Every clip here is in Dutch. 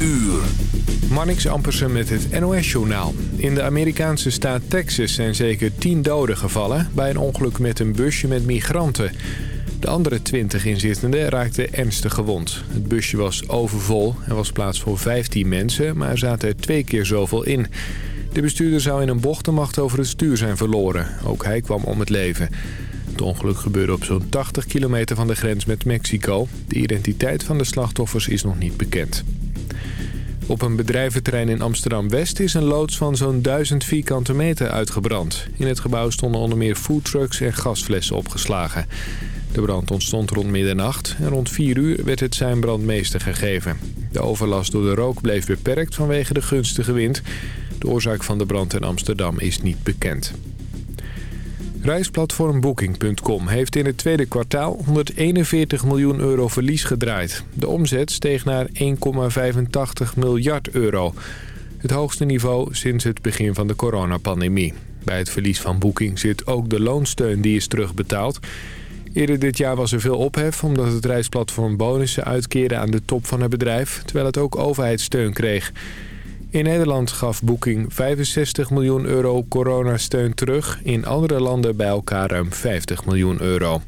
uur. Ampersen met het NOS-journaal. In de Amerikaanse staat Texas zijn zeker 10 doden gevallen... bij een ongeluk met een busje met migranten. De andere 20 inzittenden raakten ernstig gewond. Het busje was overvol. Er was plaats voor 15 mensen, maar er zaten er twee keer zoveel in. De bestuurder zou in een bocht de macht over het stuur zijn verloren. Ook hij kwam om het leven. Het ongeluk gebeurde op zo'n 80 kilometer van de grens met Mexico. De identiteit van de slachtoffers is nog niet bekend. Op een bedrijventerrein in Amsterdam-West is een loods van zo'n 1000 vierkante meter uitgebrand. In het gebouw stonden onder meer foodtrucks en gasflessen opgeslagen. De brand ontstond rond middernacht en rond 4 uur werd het zijn brandmeester gegeven. De overlast door de rook bleef beperkt vanwege de gunstige wind. De oorzaak van de brand in Amsterdam is niet bekend. Reisplatform Booking.com heeft in het tweede kwartaal 141 miljoen euro verlies gedraaid. De omzet steeg naar 1,85 miljard euro. Het hoogste niveau sinds het begin van de coronapandemie. Bij het verlies van Booking zit ook de loonsteun die is terugbetaald. Eerder dit jaar was er veel ophef omdat het reisplatform bonussen uitkeerde aan de top van het bedrijf... terwijl het ook overheidssteun kreeg. In Nederland gaf Booking 65 miljoen euro coronasteun terug. In andere landen bij elkaar ruim 50 miljoen euro.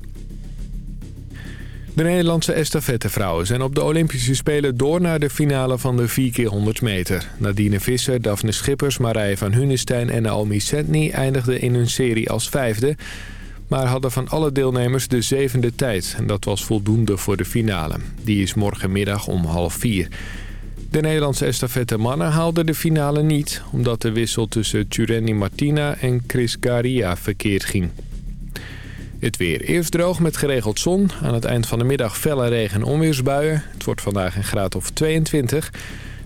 De Nederlandse estafettevrouwen zijn op de Olympische Spelen door naar de finale van de 4x100 meter. Nadine Visser, Daphne Schippers, Marije van Hunestein en Naomi Sentny eindigden in hun serie als vijfde... maar hadden van alle deelnemers de zevende tijd. En dat was voldoende voor de finale. Die is morgenmiddag om half vier. De Nederlandse estafette mannen haalden de finale niet... omdat de wissel tussen Tureni Martina en Chris Garia verkeerd ging. Het weer eerst droog met geregeld zon. Aan het eind van de middag felle regen en onweersbuien. Het wordt vandaag een graad of 22.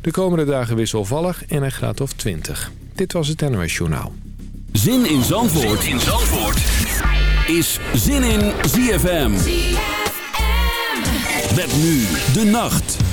De komende dagen wisselvallig en een graad of 20. Dit was het NOS Journaal. Zin in Zandvoort, zin in Zandvoort. is Zin in ZFM. ZFM. Met nu de nacht.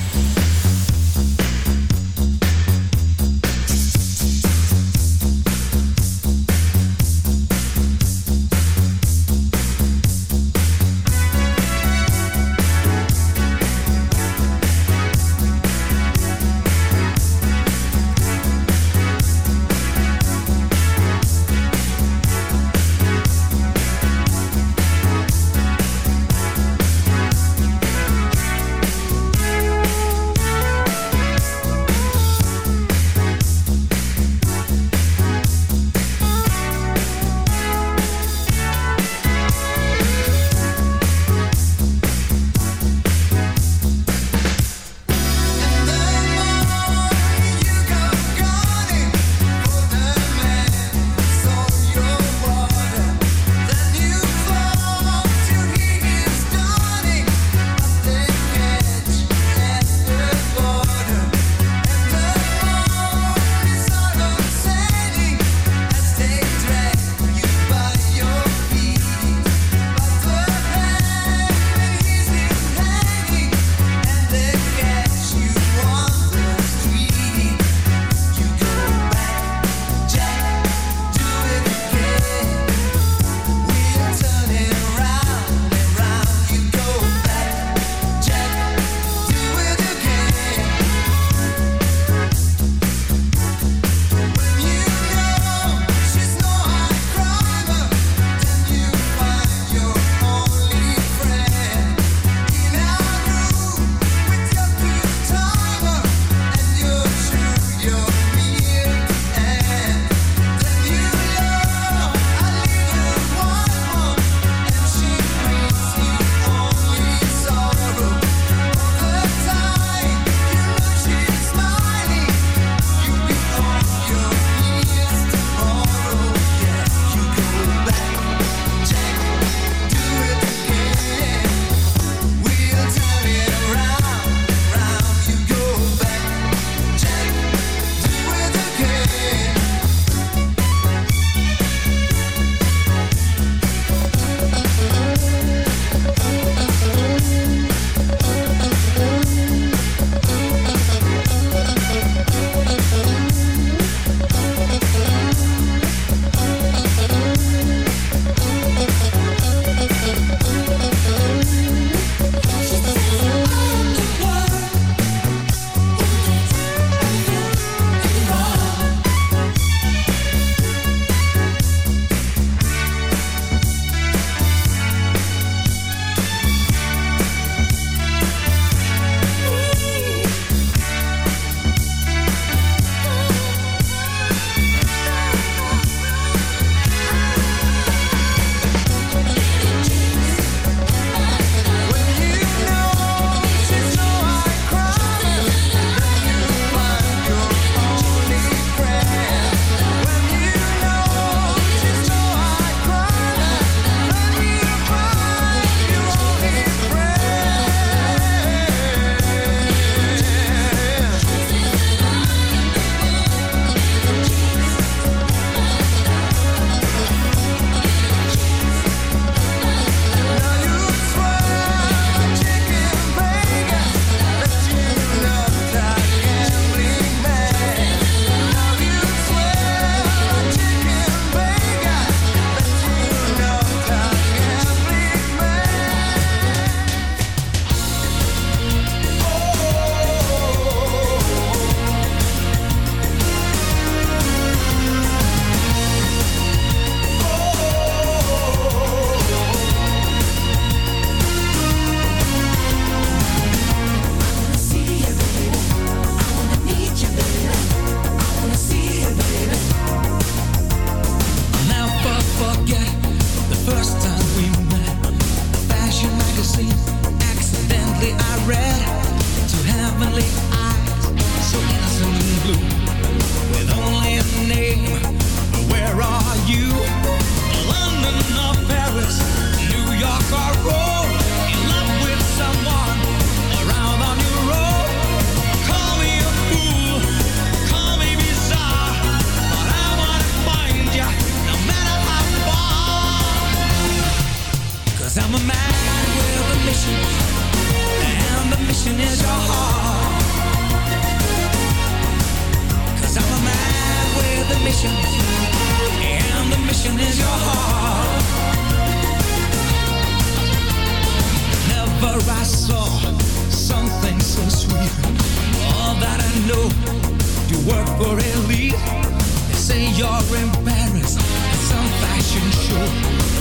work for a. They say you're embarrassed at some fashion show.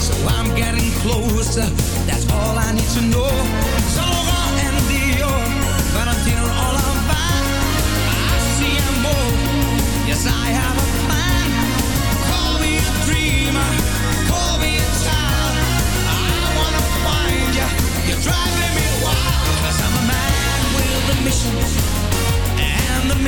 So I'm getting closer, that's all I need to know. Zara and Dior, Valentino all of that. I see more, yes I have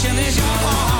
passion is your heart.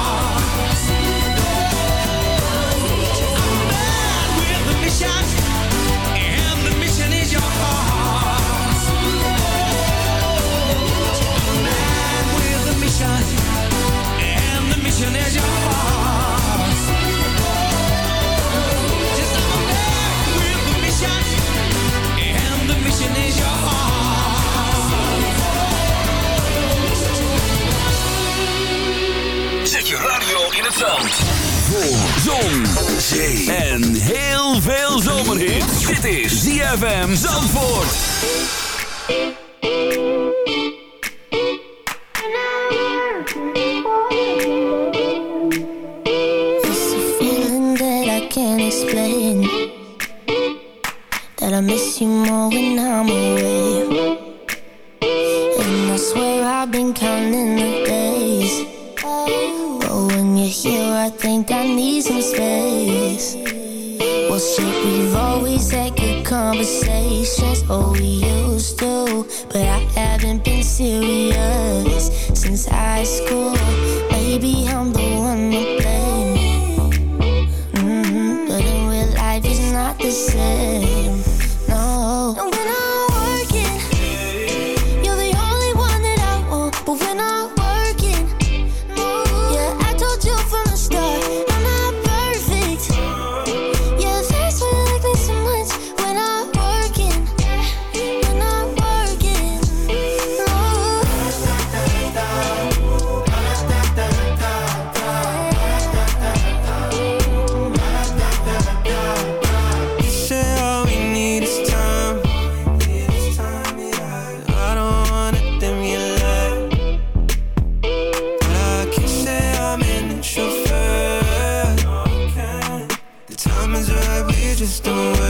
is the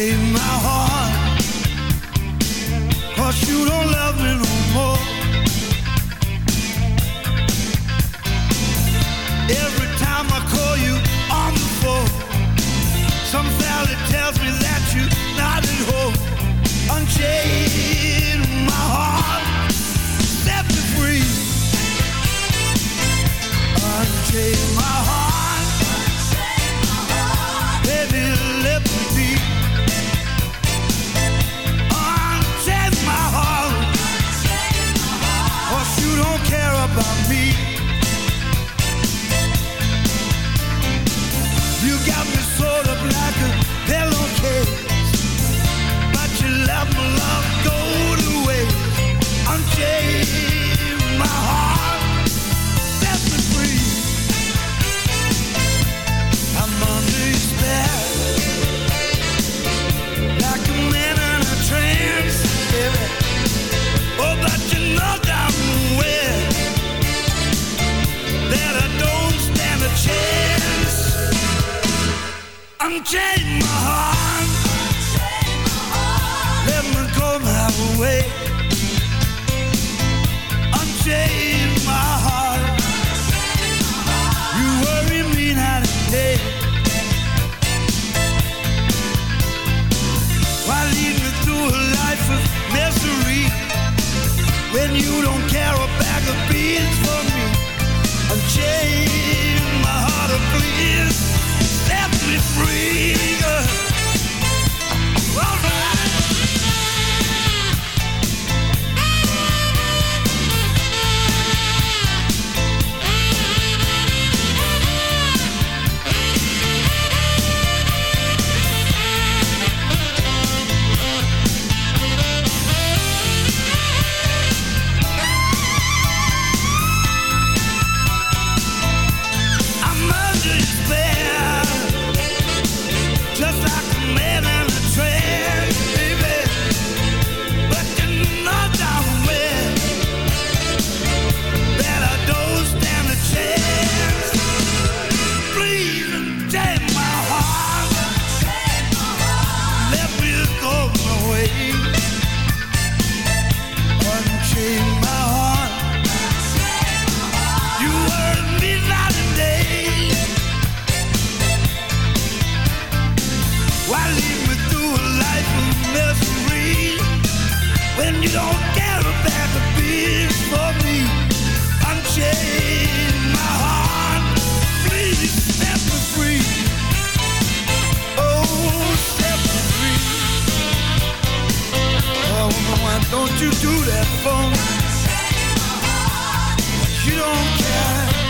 save my heart unchain my heart. Let me go my way. Unchain my heart. You worry me. Why lead me through a life of misery when you don't care a bag of beans for me? Unchain. breathe shoot at the phone. You don't care.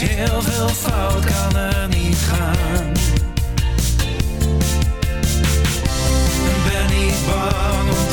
Heel veel fout kan er niet gaan. Ben niet bang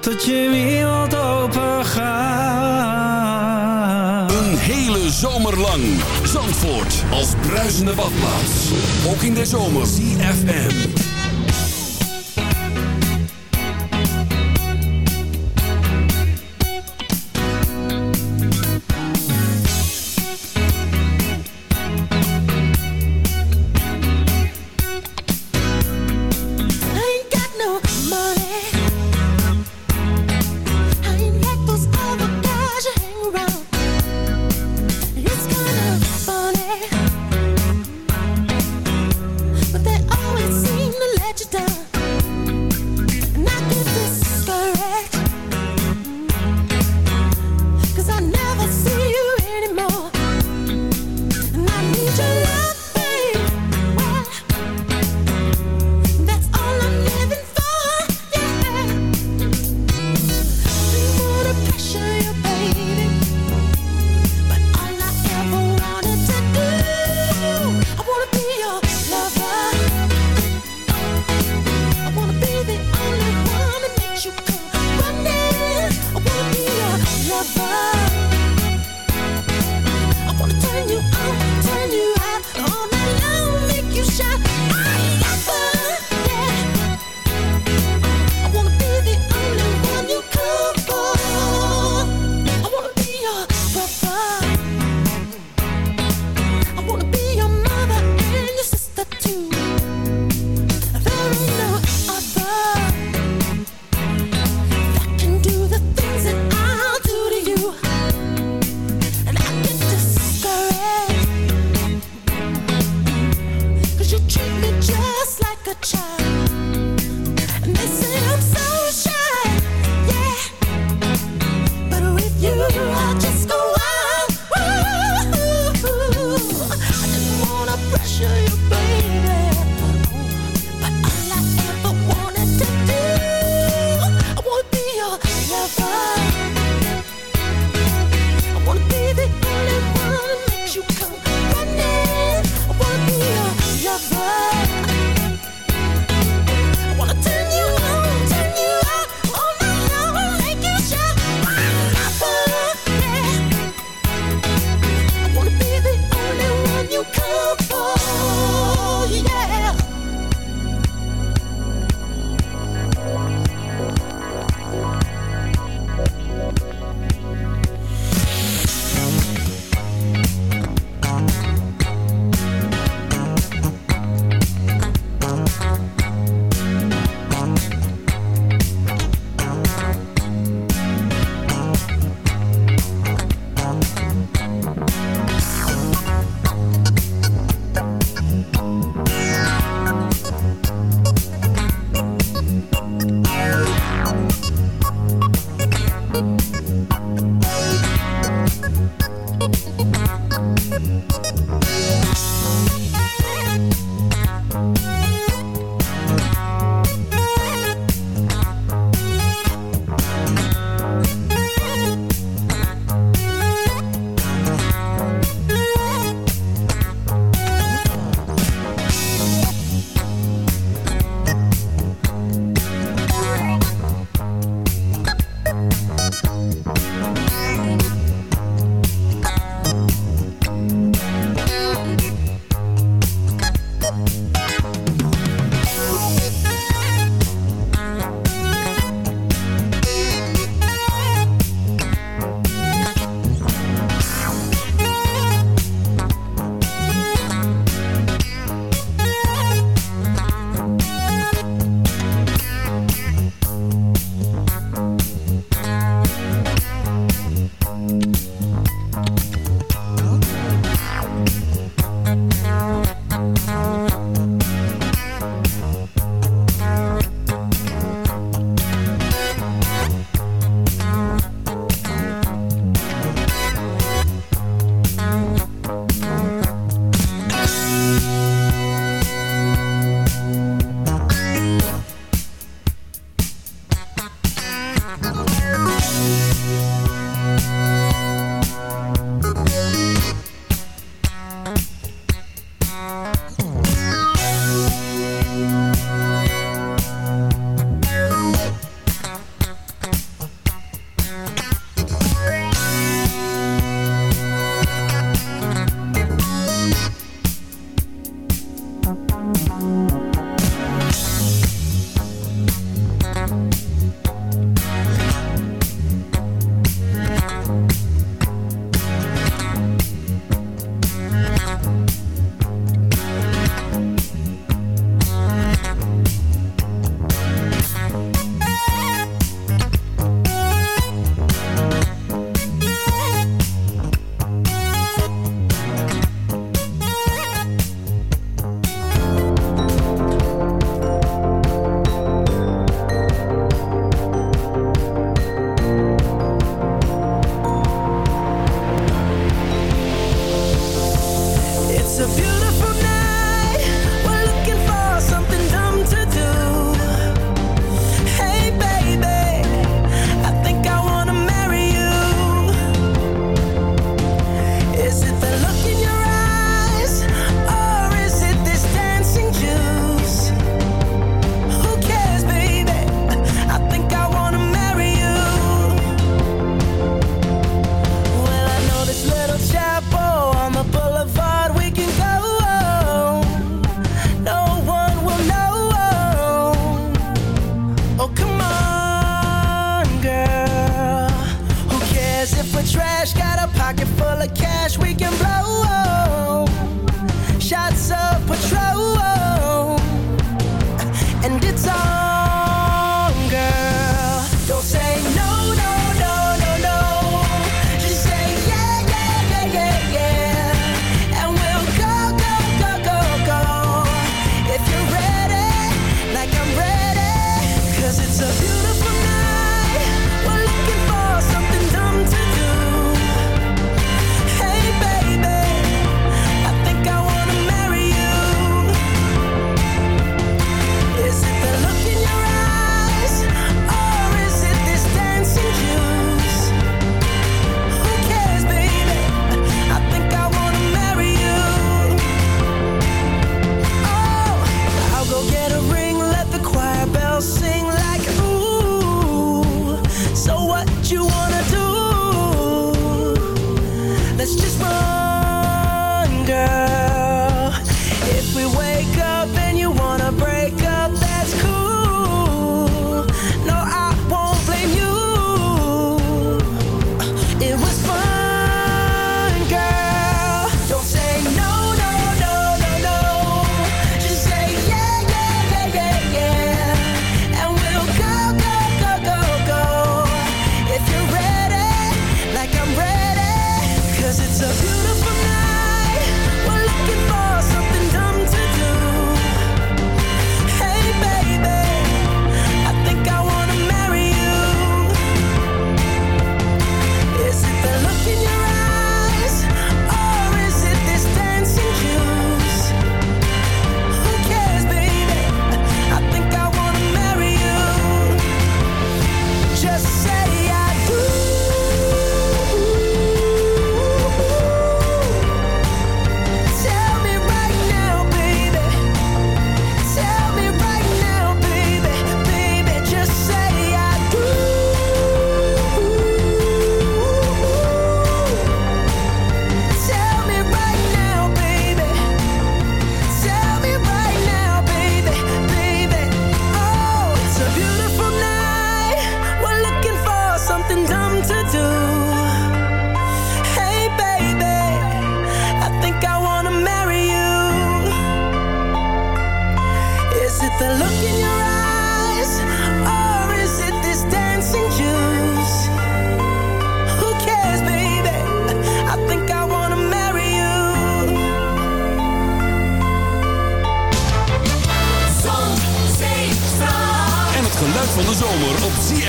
Tot je wereld open gaat. Een hele zomer lang Zandvoort als bruisende badplaats. Ook in de zomer. CFM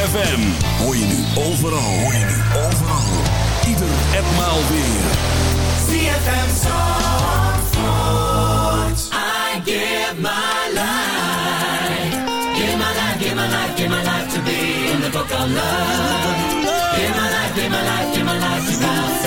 ZFM. Hoor je nu overal. Hoor je nu overal. Ieder en maal weer. ZFM Zandvoort. I give my life. Give my life, give my life, give my life to be in the book of love. Give my life, give my life, give my life to God.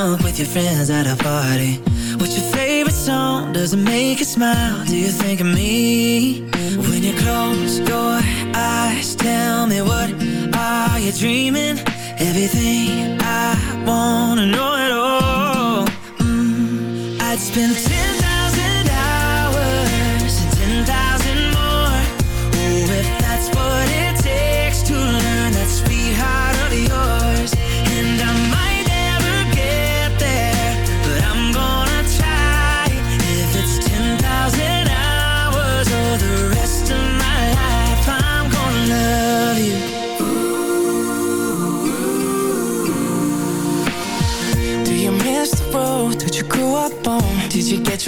drunk with your friends at a party What's your favorite song? Does it make you smile? Do you think of me? When you close your eyes Tell me what are you dreaming? Everything I wanna know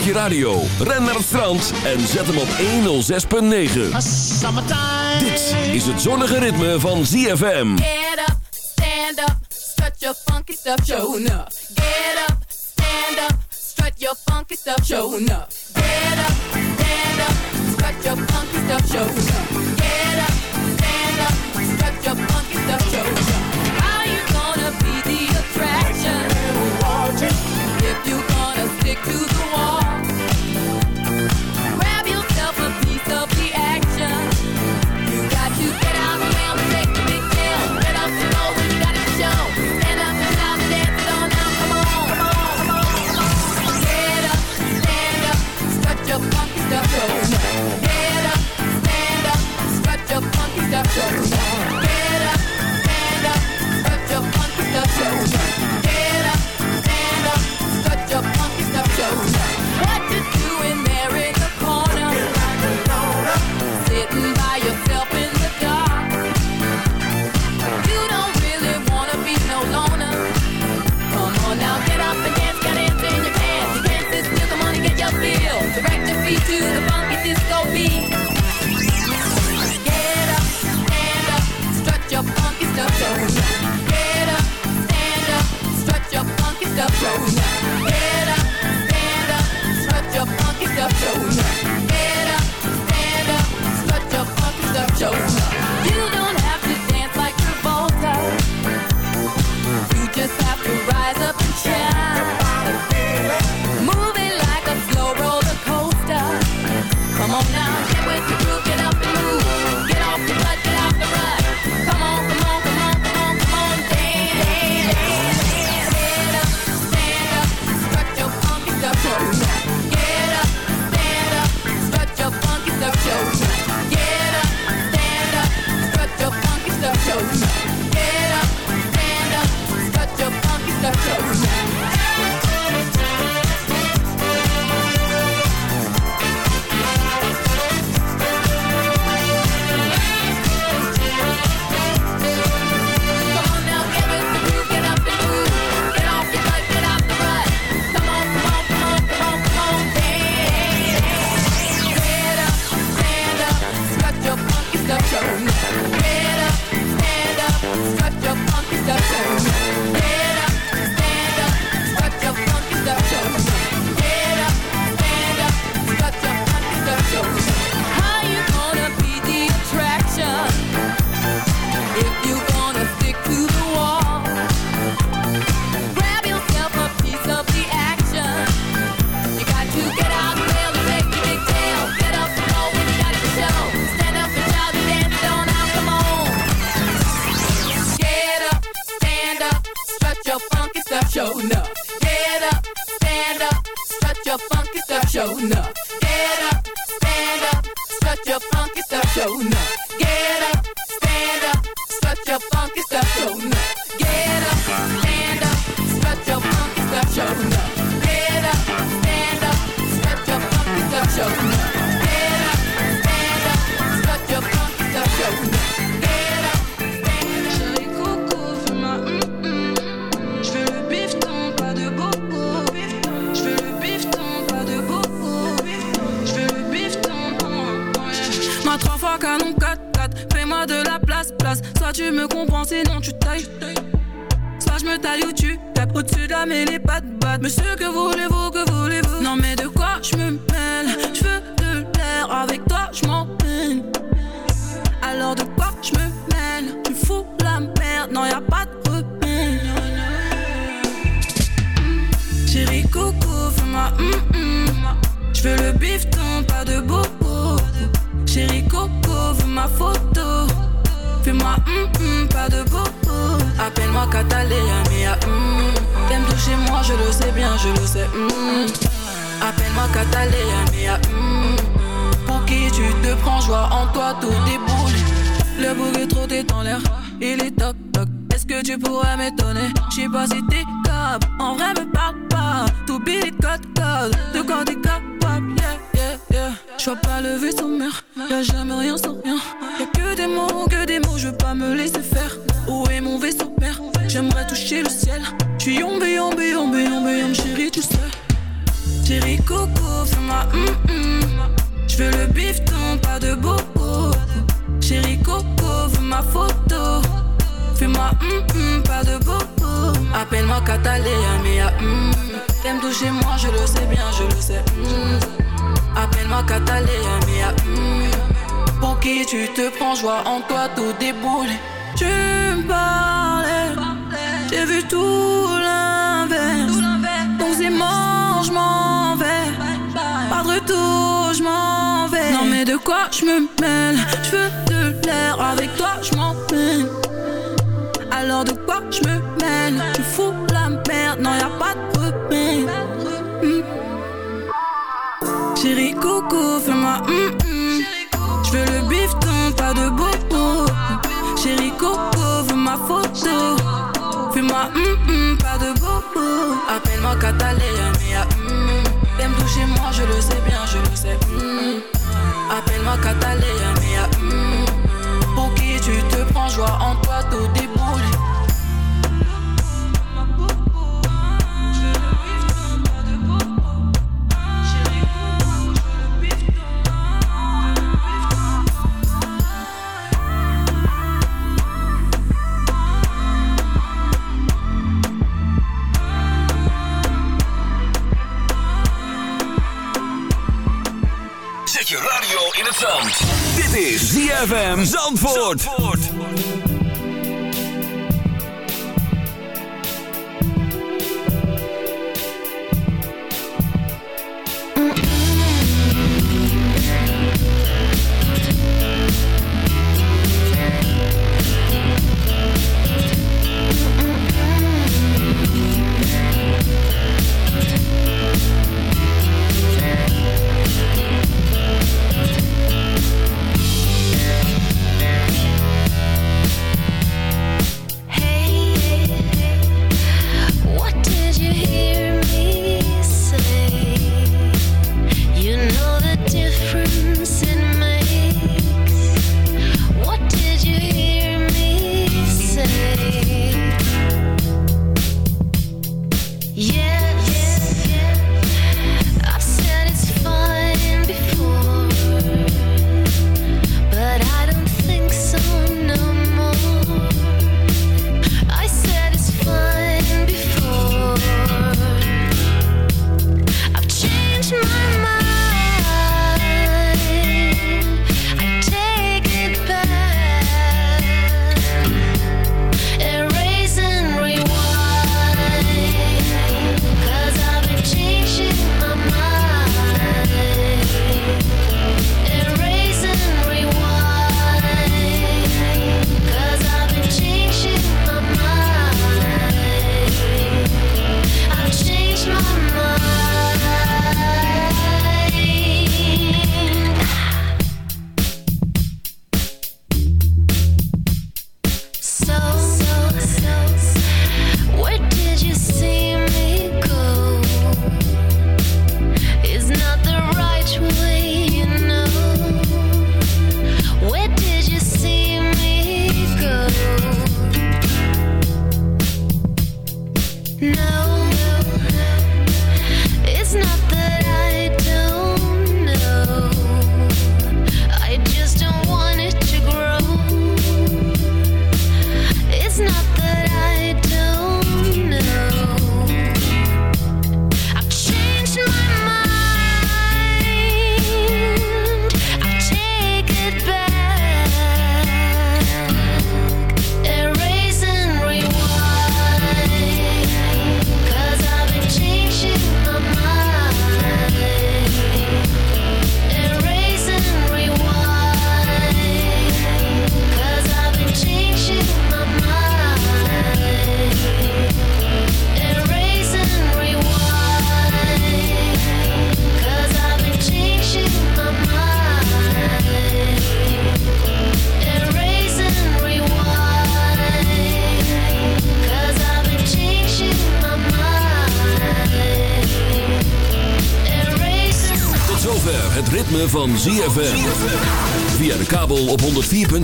pak je radio, ren naar het strand en zet hem op 106.9. Dit is het zonnige ritme van ZFM. Get up, stand up, strut your funky stuff, show up. Get up, stand up, strut your funky stuff, show up. Je le sais bien, je le sais hum. Appelle-moi Catalina, mia hum. Pour qui tu te prends, joie en toi, tout déboule. Le trop est en l'air, il est toc toc. Est-ce que tu pourrais m'étonner? J'sais pas si t'es capable, en vrai me parle pas. Tout billet code code, de quoi t'es capable, yeah, yeah, yeah. J'vois pas le vaisseau mère, y'a jamais rien sans rien. Y'a que des mots, que des mots, je veux pas me laisser faire. Où mon vaisseau mère? J'aimerais toucher le ciel. J'suis yombe, yombe, yombe, yombe, yombe, chérie, tu sais. Chérie Coco, fais-moi hum hum. J'veux le bifton, pas de bobo. Chérie Coco, veux ma photo. Fais-moi hum hum, pas de bobo. Appelle-moi Catalina, mia hum. T'aimes toucher moi, je le sais bien, je le sais. hum. Appelle-moi Catalina, mia hum. Pour qui tu te prends, joie en toi, tout déboule. Tu me parlais, j'ai vu tout l'inverse. Donc c'est mort, je m'en vais. Pas de retour, je m'en vais. Non mais de quoi je me mêle? Je veux de l'air, avec toi je m'en peine. Alors de quoi je me mêle? Tu fous la merde, non y a pas de repère. Hmm. Chérie Coco, fais-moi hum hum. Je veux le bifton, pas de bobo. Chérie Coco, veux ma photo. Fais-moi hum hum, pas de bobo. Appelle-moi Catalina, mia hum. T'aimes toucher moi, je le sais bien, je le sais. hum. Appelle-moi Catalina, mia hum. Pour qui tu te prends, joie en toi, tout déboule. ZFM Zandvoort.